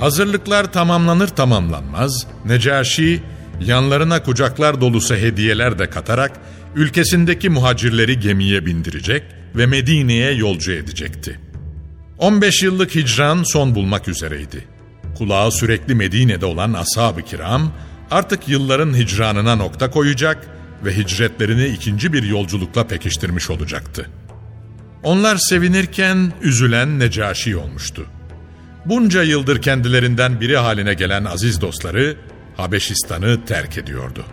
Hazırlıklar tamamlanır tamamlanmaz Necaşi yanlarına kucaklar dolusu hediyeler de katarak ülkesindeki muhacirleri gemiye bindirecek ve Medine'ye yolcu edecekti. 15 yıllık hicran son bulmak üzereydi. Kulağı sürekli Medine'de olan ashab-ı kiram artık yılların hicranına nokta koyacak ve hicretlerini ikinci bir yolculukla pekiştirmiş olacaktı. Onlar sevinirken üzülen Necaşi olmuştu. Bunca yıldır kendilerinden biri haline gelen aziz dostları Habeşistan'ı terk ediyordu.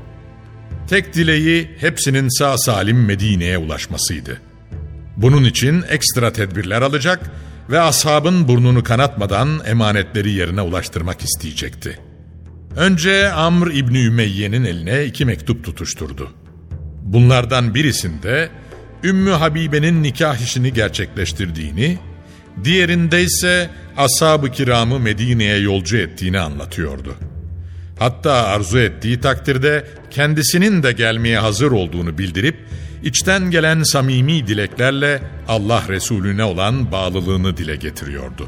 Tek dileği hepsinin sağ salim Medine'ye ulaşmasıydı. Bunun için ekstra tedbirler alacak ve ashabın burnunu kanatmadan emanetleri yerine ulaştırmak isteyecekti. Önce Amr İbni Ümeyye'nin eline iki mektup tutuşturdu. Bunlardan birisinde Ümmü Habibe'nin nikah işini gerçekleştirdiğini, diğerinde ise ashab-ı kiramı Medine'ye yolcu ettiğini anlatıyordu. Hatta arzu ettiği takdirde kendisinin de gelmeye hazır olduğunu bildirip, içten gelen samimi dileklerle Allah Resulüne olan bağlılığını dile getiriyordu.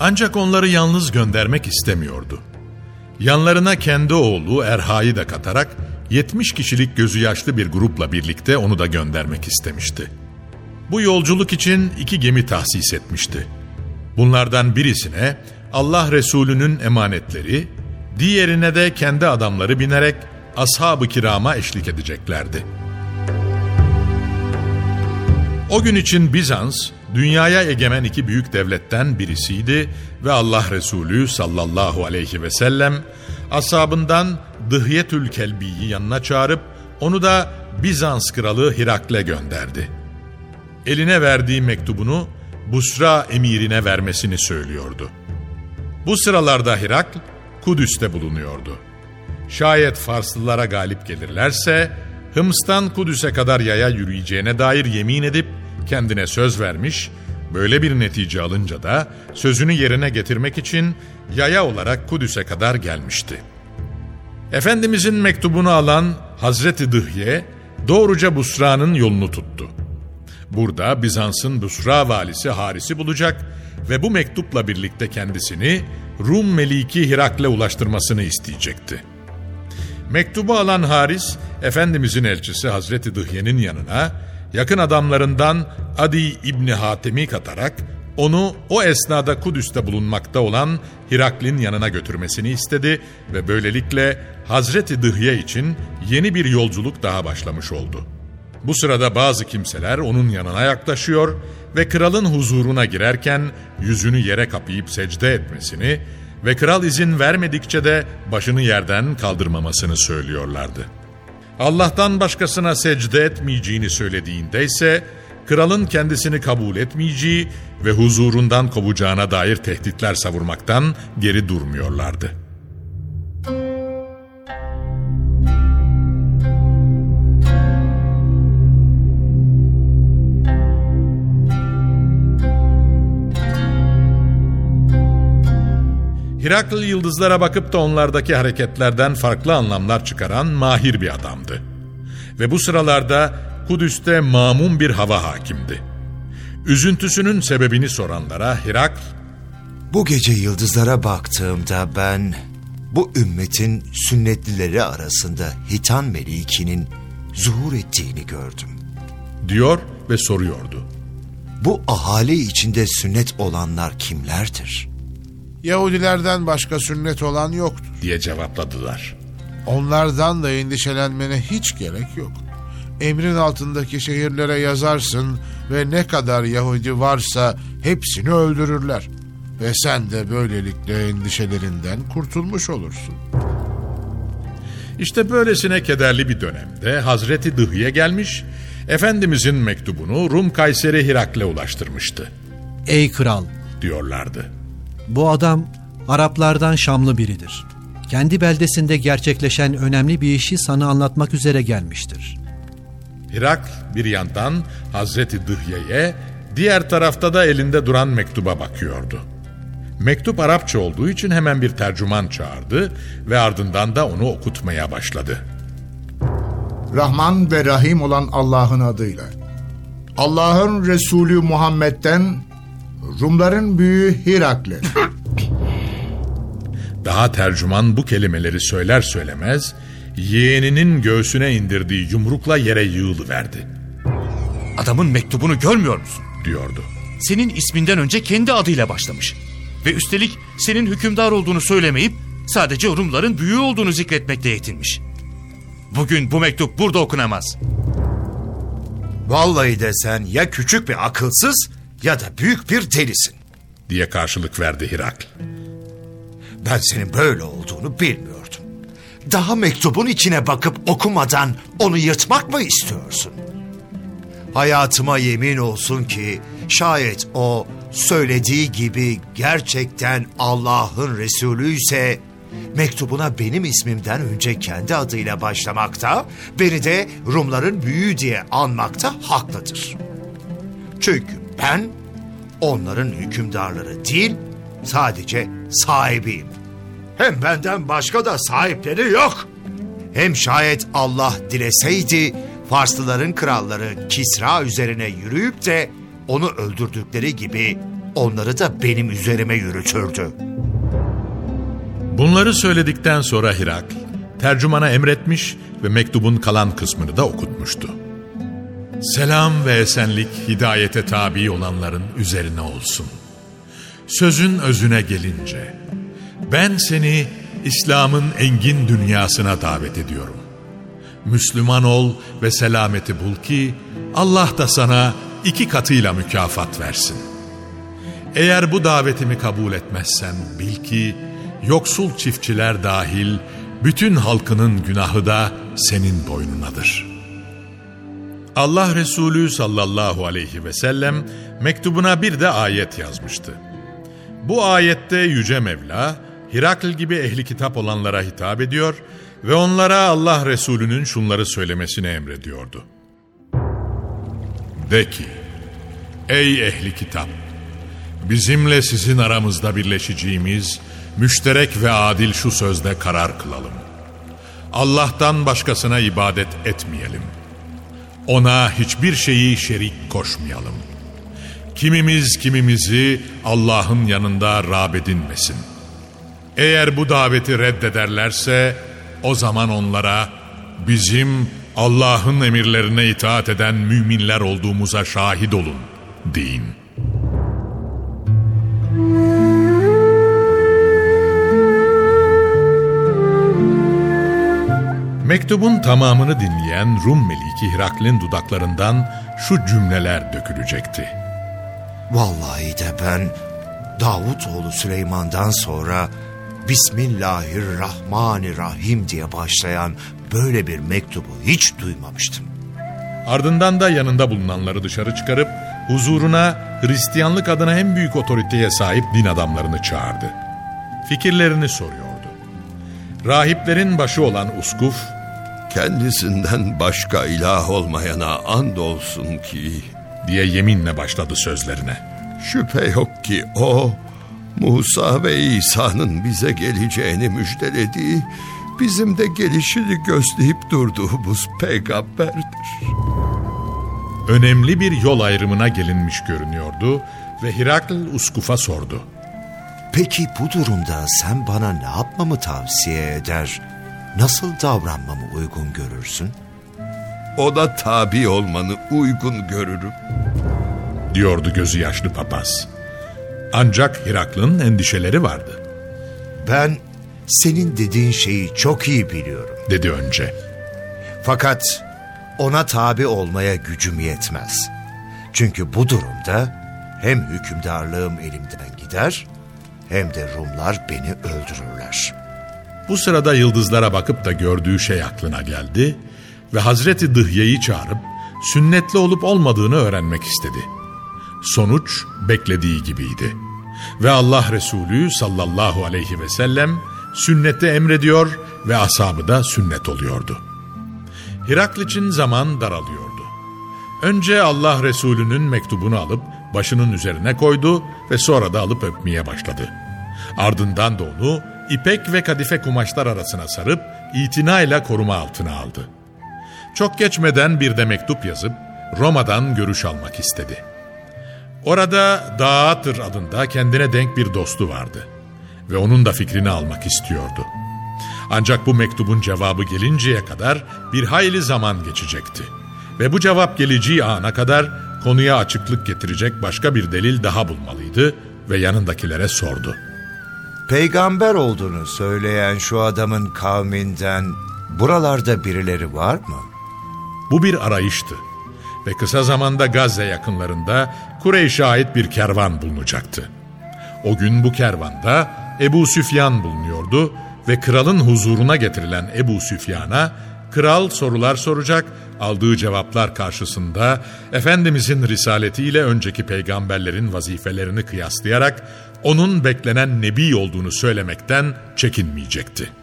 Ancak onları yalnız göndermek istemiyordu. Yanlarına kendi oğlu Erha'yı da katarak 70 kişilik gözü yaşlı bir grupla birlikte onu da göndermek istemişti. Bu yolculuk için iki gemi tahsis etmişti. Bunlardan birisine Allah Resulü'nün emanetleri, diğerine de kendi adamları binerek ashab-ı kirama eşlik edeceklerdi. O gün için Bizans, dünyaya egemen iki büyük devletten birisiydi ve Allah Resulü sallallahu aleyhi ve sellem ashabından Dıhyetül Kelbi'yi yanına çağırıp onu da Bizans kralı Hirakle gönderdi. Eline verdiği mektubunu Busra emirine vermesini söylüyordu. Bu sıralarda Hirakl Kudüs'te bulunuyordu. Şayet Farslılara galip gelirlerse Hıms'tan Kudüs'e kadar yaya yürüyeceğine dair yemin edip kendine söz vermiş, böyle bir netice alınca da sözünü yerine getirmek için yaya olarak Kudüs'e kadar gelmişti. Efendimizin mektubunu alan Hazreti Dıhye doğruca Busra'nın yolunu tuttu. Burada Bizans'ın Busra valisi Haris'i bulacak ve bu mektupla birlikte kendisini Rum Meliki Hirak'le ulaştırmasını isteyecekti. Mektubu alan Haris, Efendimizin elçisi Hazreti Dıhye'nin yanına yakın adamlarından Adi İbni Hatem'i katarak onu o esnada Kudüs'te bulunmakta olan Hiraklin yanına götürmesini istedi ve böylelikle Hazreti Dıhye için yeni bir yolculuk daha başlamış oldu. Bu sırada bazı kimseler onun yanına yaklaşıyor ve kralın huzuruna girerken yüzünü yere kapayıp secde etmesini ve kral izin vermedikçe de başını yerden kaldırmamasını söylüyorlardı. Allah'tan başkasına secde etmeyeceğini söylediğinde ise kralın kendisini kabul etmeyeceği ve huzurundan kovacağına dair tehditler savurmaktan geri durmuyorlardı. Hirakl yıldızlara bakıp da onlardaki hareketlerden farklı anlamlar çıkaran mahir bir adamdı. Ve bu sıralarda Kudüs'te mamun bir hava hakimdi. Üzüntüsünün sebebini soranlara Hirakl, Bu gece yıldızlara baktığımda ben bu ümmetin sünnetlileri arasında Hitan Meliki'nin zuhur ettiğini gördüm. diyor ve soruyordu. Bu ahali içinde sünnet olanlar kimlerdir? Yahudilerden başka sünnet olan yoktur. diye cevapladılar. Onlardan da endişelenmene hiç gerek yok. Emrin altındaki şehirlere yazarsın ve ne kadar Yahudi varsa hepsini öldürürler. Ve sen de böylelikle endişelerinden kurtulmuş olursun. İşte böylesine kederli bir dönemde Hazreti Dıhye gelmiş, Efendimizin mektubunu Rum Kayseri Hirakle ulaştırmıştı, Ey kral, diyorlardı. Bu adam Araplardan Şamlı biridir. Kendi beldesinde gerçekleşen önemli bir işi sana anlatmak üzere gelmiştir. Hirakl bir yandan Hazreti Dıhye'ye, diğer tarafta da elinde duran mektuba bakıyordu. Mektup Arapça olduğu için hemen bir tercüman çağırdı ve ardından da onu okutmaya başladı. Rahman ve Rahim olan Allah'ın adıyla. Allah'ın Resulü Muhammed'den Rumların büyüğü Hirakle. Daha tercüman bu kelimeleri söyler söylemez, yeğeninin göğsüne indirdiği yumrukla yere yığılıverdi, Adamın mektubunu görmüyor musun? diyordu. Senin isminden önce kendi adıyla başlamış. Ve üstelik senin hükümdar olduğunu söylemeyip sadece Rumların büyüğü olduğunu zikretmekle yetinmiş. Bugün bu mektup burada okunamaz. Vallahi de sen ya küçük bir akılsız ya da büyük bir delisin. diye karşılık verdi Hirakl. Ben senin böyle olduğunu bilmiyordum. Daha mektubun içine bakıp okumadan onu yırtmak mı istiyorsun? Hayatıma yemin olsun ki şayet o söylediği gibi gerçekten Allah'ın Resulü ise mektubuna benim ismimden önce kendi adıyla başlamakta, beni de Rumların büyüğü diye anmakta haklıdır. Çünkü ben onların hükümdarları değil, sadece sahibiyim. Hem benden başka da sahipleri yok. Hem şayet Allah dileseydi Farslıların kralları Kisra üzerine yürüyüp de onu öldürdükleri gibi onları da benim üzerime yürütürdü. Bunları söyledikten sonra Hirakl, tercümana emretmiş ve mektubun kalan kısmını da okutmuştu. Selam ve esenlik hidayete tabi olanların üzerine olsun. Sözün özüne gelince, ben seni İslam'ın engin dünyasına davet ediyorum. Müslüman ol ve selameti bul ki Allah da sana iki katıyla mükafat versin. Eğer bu davetimi kabul etmezsen bil ki yoksul çiftçiler dahil bütün halkının günahı da senin boynunadır. Allah Resulü sallallahu aleyhi ve sellem mektubuna bir de ayet yazmıştı. Bu ayette Yüce Mevla, Hirakl gibi ehli kitap olanlara hitap ediyor ve onlara Allah Resulü'nün şunları söylemesini emrediyordu. De ki, ey ehli kitap, bizimle sizin aramızda birleşeceğimiz müşterek ve adil şu sözde karar kılalım. Allah'tan başkasına ibadet etmeyelim. Ona hiçbir şeyi şerik koşmayalım. Kimimiz kimimizi Allah'ın yanında rağb edinmesin. Eğer bu daveti reddederlerse o zaman onlara bizim Allah'ın emirlerine itaat eden müminler olduğumuza şahit olun deyin. Mektubun tamamını dinleyen Rum Meliki Hirakl'in dudaklarından şu cümleler dökülecekti. Vallahi de ben Davutoğlu Süleyman'dan sonra Bismillahirrahmanirrahim diye başlayan böyle bir mektubu hiç duymamıştım. Ardından da yanında bulunanları dışarı çıkarıp huzuruna Hristiyanlık adına en büyük otoriteye sahip din adamlarını çağırdı. Fikirlerini soruyordu. Rahiplerin başı olan Uskuf, Kendisinden başka ilah olmayana andolsun ki diye yeminle başladı sözlerine. şüphe yok ki o Musa ve İsa'nın bize geleceğini müjdelediği, bizim de gelişini gözleyip durduğumuz peygamberdir. Önemli bir yol ayrımına gelinmiş görünüyordu ve Hirakl Uskuf'a sordu. Peki bu durumda sen bana ne yapmamı tavsiye eder, nasıl davranmamı uygun görürsün? Ona tabi olmanı uygun görürüm. diyordu gözü yaşlı papaz. Ancak Hirakl'ın endişeleri vardı, Ben senin dediğin şeyi çok iyi biliyorum. dedi önce. Fakat ona tabi olmaya gücüm yetmez. Çünkü bu durumda hem hükümdarlığım elimden gider hem de Rumlar beni öldürürler. Bu sırada yıldızlara bakıp da gördüğü şey aklına geldi ve Hazreti Dıhye'yi çağırıp sünnetli olup olmadığını öğrenmek istedi. Sonuç beklediği gibiydi. Ve Allah Resulü sallallahu aleyhi ve sellem sünneti emrediyor ve ashabı da sünnet oluyordu. Hirakl için zaman daralıyordu. Önce Allah Resulü'nün mektubunu alıp başının üzerine koydu ve sonra da alıp öpmeye başladı. Ardından da onu ipek ve kadife kumaşlar arasına sarıp itinayla koruma altına aldı. Çok geçmeden bir de mektup yazıp Roma'dan görüş almak istedi. Orada Dağatır adında kendine denk bir dostu vardı ve onun da fikrini almak istiyordu. Ancak bu mektubun cevabı gelinceye kadar bir hayli zaman geçecekti. Ve bu cevap geleceği ana kadar konuya açıklık getirecek başka bir delil daha bulmalıydı ve yanındakilere sordu. Peygamber olduğunu söyleyen şu adamın kavminden buralarda birileri var mı? Bu bir arayıştı ve kısa zamanda Gazze yakınlarında Kureyş'e ait bir kervan bulunacaktı. O gün bu kervanda Ebu Süfyan bulunuyordu ve kralın huzuruna getirilen Ebu Süfyan'a kral sorular soracak, aldığı cevaplar karşısında Efendimizin risaletiyle önceki peygamberlerin vazifelerini kıyaslayarak onun beklenen nebi olduğunu söylemekten çekinmeyecekti.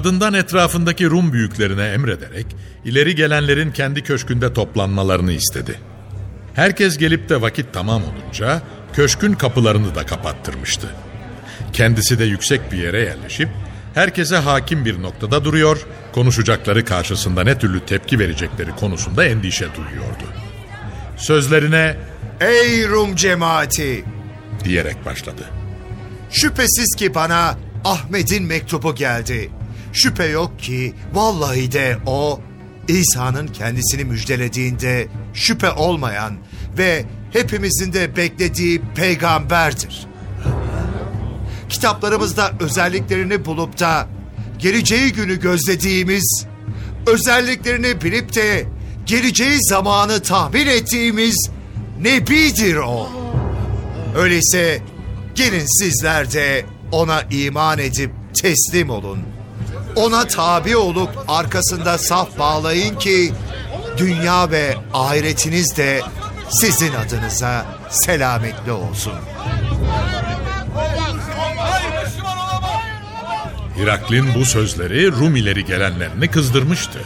Ardından etrafındaki Rum büyüklerine emrederek ileri gelenlerin kendi köşkünde toplanmalarını istedi. Herkes gelip de vakit tamam olunca köşkün kapılarını da kapattırmıştı. Kendisi de yüksek bir yere yerleşip herkese hakim bir noktada duruyor, konuşacakları karşısında ne türlü tepki verecekleri konusunda endişe duyuyordu. Sözlerine Ey Rum cemaati! diyerek başladı. Şüphesiz ki bana Ahmet'in mektubu geldi. Şüphe yok ki vallahi de o İsa'nın kendisini müjdelediğinde şüphe olmayan ve hepimizin de beklediği peygamberdir. Kitaplarımızda özelliklerini bulup da geleceği günü gözlediğimiz, özelliklerini bilip de geleceği zamanı tahmin ettiğimiz Nebidir o. Öyleyse gelin sizler de ona iman edip teslim olun. Ona tabi olup arkasında saf bağlayın ki dünya ve ahiretiniz de sizin adınıza selametli olsun. Hiraklin bu sözleri Rum ileri gelenlerini kızdırmıştı.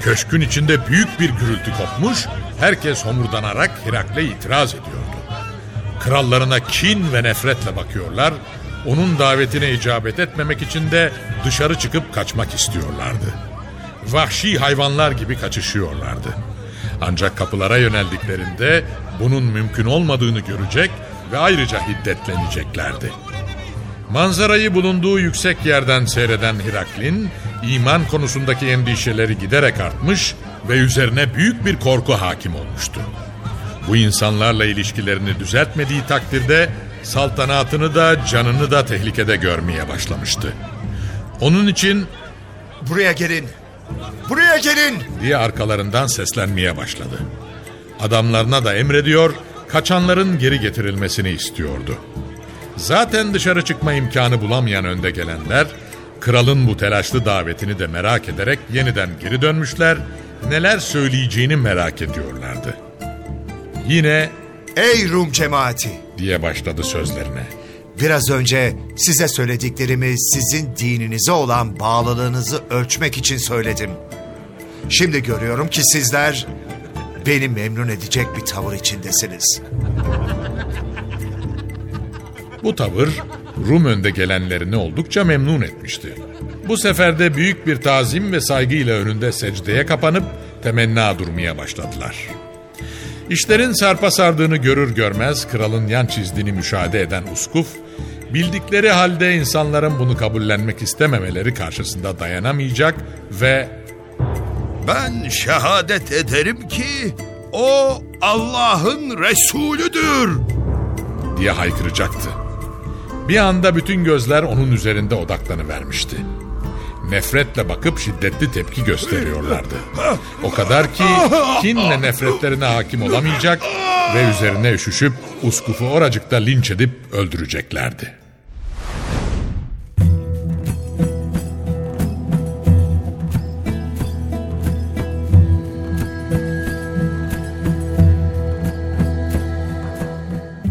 Köşkün içinde büyük bir gürültü kopmuş, herkes homurdanarak Hirakle itiraz ediyordu. Krallarına kin ve nefretle bakıyorlar, onun davetine icabet etmemek için de dışarı çıkıp kaçmak istiyorlardı. Vahşi hayvanlar gibi kaçışıyorlardı. Ancak kapılara yöneldiklerinde bunun mümkün olmadığını görecek ve ayrıca hiddetleneceklerdi. Manzarayı bulunduğu yüksek yerden seyreden Hiraklin, iman konusundaki endişeleri giderek artmış ve üzerine büyük bir korku hakim olmuştu. Bu insanlarla ilişkilerini düzeltmediği takdirde saltanatını da canını da tehlikede görmeye başlamıştı. Onun için Buraya gelin. Buraya gelin. diye arkalarından seslenmeye başladı. Adamlarına da emrediyor, kaçanların geri getirilmesini istiyordu. Zaten dışarı çıkma imkanı bulamayan önde gelenler, kralın bu telaşlı davetini de merak ederek yeniden geri dönmüşler, neler söyleyeceğini merak ediyorlardı. Yine Ey Rum cemaati! diye başladı sözlerine. Biraz önce size söylediklerimi sizin dininize olan bağlılığınızı ölçmek için söyledim. Şimdi görüyorum ki sizler beni memnun edecek bir tavır içindesiniz. Bu tavır Rum önde gelenlerini oldukça memnun etmişti. Bu sefer de büyük bir tazim ve saygıyla önünde secdeye kapanıp temenna durmaya başladılar. İşlerin sarpa sardığını görür görmez kralın yan çizdiğini müşahede eden Uskuf, bildikleri halde insanların bunu kabullenmek istememeleri karşısında dayanamayacak ve Ben şehadet ederim ki o Allah'ın Resulüdür. diye haykıracaktı. Bir anda bütün gözler onun üzerinde odaklanıvermişti. Nefretle bakıp şiddetli tepki gösteriyorlardı. O kadar ki kinle nefretlerine hakim olamayacak ve üzerine üşüşüp uskufu oracıkta linç edip öldüreceklerdi.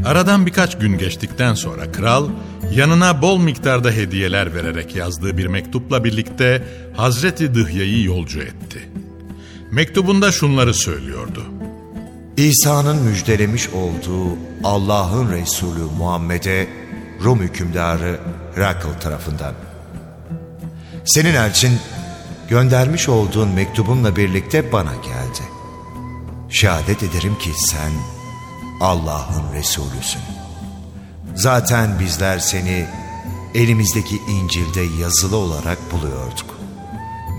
Aradan birkaç gün geçtikten sonra kral yanına bol miktarda hediyeler vererek yazdığı bir mektupla birlikte Hazreti Dıhya'yı yolcu etti. Mektubunda şunları söylüyordu. İsa'nın müjdelemiş olduğu Allah'ın Resulü Muhammed'e Rum hükümdarı Herakl tarafından. Senin elçin göndermiş olduğun mektubunla birlikte bana geldi. Şehadet ederim ki sen Allah'ın Resulüsün. Zaten bizler seni elimizdeki İncil'de yazılı olarak buluyorduk.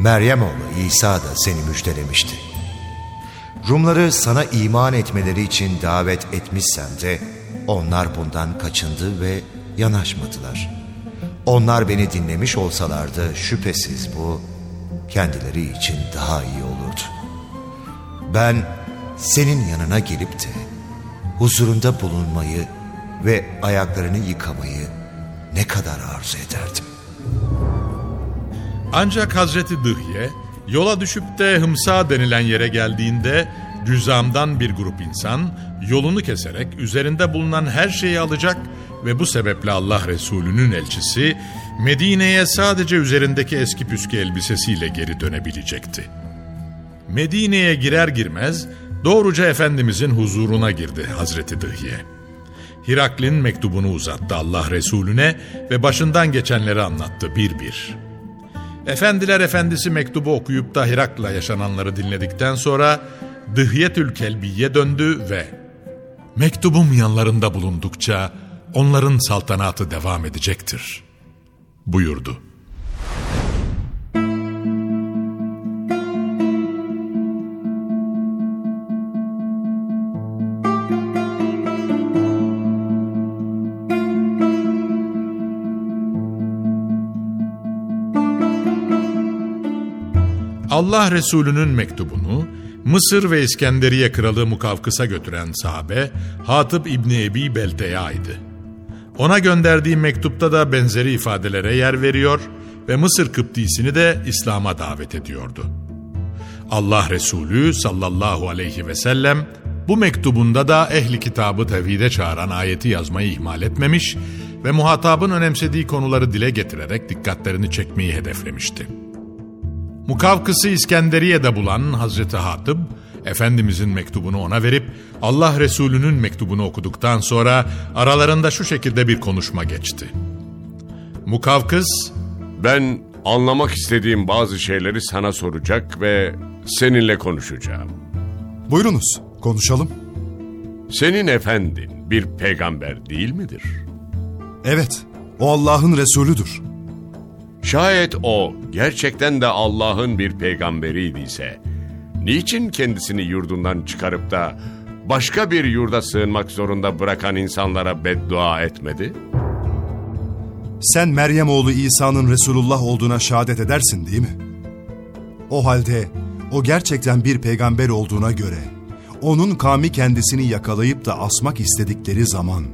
Meryem oğlu İsa da seni müjdelemişti. Rumları sana iman etmeleri için davet etmişsem de onlar bundan kaçındı ve yanaşmadılar. Onlar beni dinlemiş olsalardı şüphesiz bu kendileri için daha iyi olurdu. Ben senin yanına gelip de huzurunda bulunmayı ve ayaklarını yıkamayı ne kadar arzu ederdim. Ancak Hazreti Dıhye yola düşüp de Hımsa denilen yere geldiğinde cüzamdan bir grup insan yolunu keserek üzerinde bulunan her şeyi alacak ve bu sebeple Allah Resulü'nün elçisi Medine'ye sadece üzerindeki eski püskü elbisesiyle geri dönebilecekti. Medine'ye girer girmez doğruca Efendimizin huzuruna girdi Hazreti Dıhye. Hiraklin mektubunu uzattı Allah Resulüne ve başından geçenleri anlattı bir bir. Efendiler efendisi mektubu okuyup da Hirak'la yaşananları dinledikten sonra Dıhyetül Kelbi'ye döndü ve mektubum yanlarında bulundukça onların saltanatı devam edecektir buyurdu. Allah Resulü'nün mektubunu Mısır ve İskenderiye kralı Mukavkıs'a götüren sahabe Hatip İbni Ebi Belteya'ydı. Ona gönderdiği mektupta da benzeri ifadelere yer veriyor ve Mısır Kıptisini de İslam'a davet ediyordu. Allah Resulü sallallahu aleyhi ve sellem bu mektubunda da ehli kitabı tevhide çağıran ayeti yazmayı ihmal etmemiş ve muhatabın önemsediği konuları dile getirerek dikkatlerini çekmeyi hedeflemişti. Mukavkıs'ı İskenderiye'de bulan Hazreti Hatip, Efendimizin mektubunu ona verip Allah Resulü'nün mektubunu okuduktan sonra aralarında şu şekilde bir konuşma geçti. Mukavkıs, Ben anlamak istediğim bazı şeyleri sana soracak ve seninle konuşacağım. Buyurunuz, konuşalım. Senin efendin bir peygamber değil midir? Evet, o Allah'ın Resulüdür. Şayet o gerçekten de Allah'ın bir peygamberiydiyse, niçin kendisini yurdundan çıkarıp da başka bir yurda sığınmak zorunda bırakan insanlara beddua etmedi? Sen Meryem oğlu İsa'nın Resulullah olduğuna şehadet edersin değil mi? O halde o gerçekten bir peygamber olduğuna göre onun kavmi kendisini yakalayıp da asmak istedikleri zaman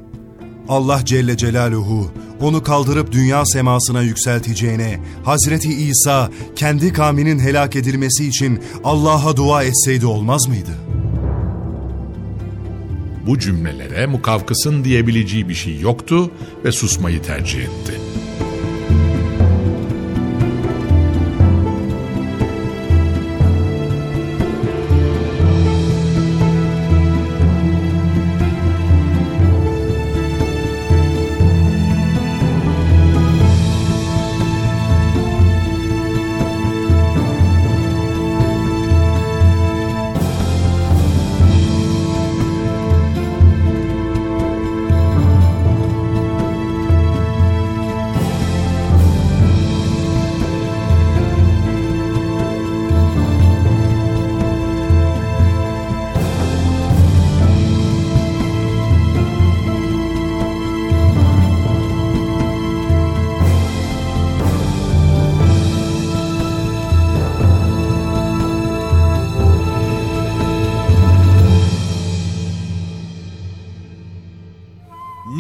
Allah Celle Celaluhu onu kaldırıp dünya semasına yükselteceğine Hazreti İsa kendi kavminin helak edilmesi için Allah'a dua etseydi olmaz mıydı? bu cümlelere Mukavkıs'ın diyebileceği bir şey yoktu ve susmayı tercih etti.